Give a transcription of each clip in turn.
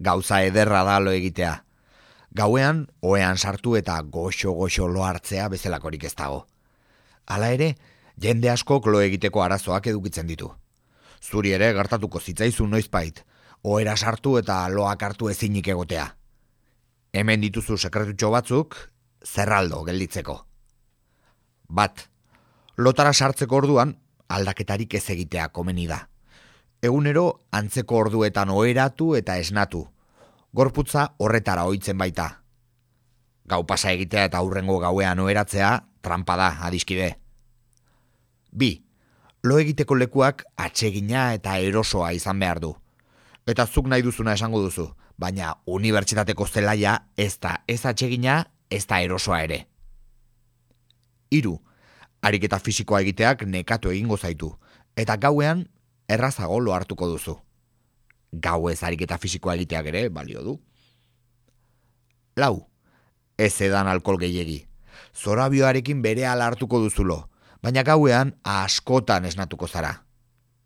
gauza ederra da lo egitea. Gauean, oean sartu eta goxo-goxo lo hartzea bezalakorik ez dago. Hala ere, jende asko lo egiteko arazoak edukitzen ditu. Zuri ere gertatuko zitzaizu noizpait, oera sartu eta loak hartu ezinik egotea. Hemen dituzu sekretutxo batzuk, zerraldo gelditzeko. Bat, lotara sartzeko orduan, aldaketarik ez egitea komeni da. Egunero, antzeko orduetan oeratu eta esnatu. Gorputza horretara ohitzen baita. Gau pasa egitea eta aurrengo gauean oeratzea, trampa da, adiskide. Bi, lo egiteko lekuak atsegina eta erosoa izan behar du. Eta zuk nahi duzuna esango duzu, baina unibertsitateko zelaia ez da ez atsegina, ez da erosoa ere. Hiru, ariketa fisikoa egiteak nekatu egingo zaitu, eta gauean errazago lo hartuko duzu. Gau ez ariketa fisikoa egiteak ere balio du. Lau, ez edan alkohol gehiegi. Zorabioarekin bere ala hartuko duzulo, baina gauean askotan esnatuko zara.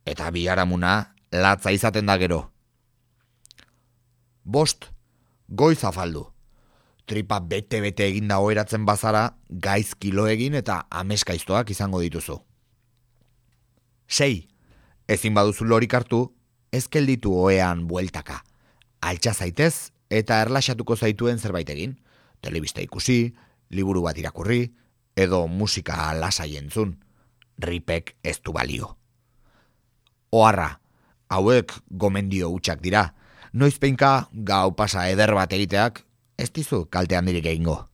Eta biharamuna latza izaten da gero. Bost, goiz afaldu. Tripa bete-bete egin da oeratzen bazara, gaiz kilo egin eta ameskaiztoak izango dituzu. Sei, ezin baduzu lorik hartu, ez kelditu oean bueltaka. Altsa zaitez eta erlaxatuko zaituen zerbait egin. Telebista ikusi, liburu bat irakurri, edo musika lasai entzun. Ripek ez du balio. Oarra, hauek gomendio utxak dira. Noizpeinka gau pasa eder bat egiteak, ez dizu kalte handirik egingo.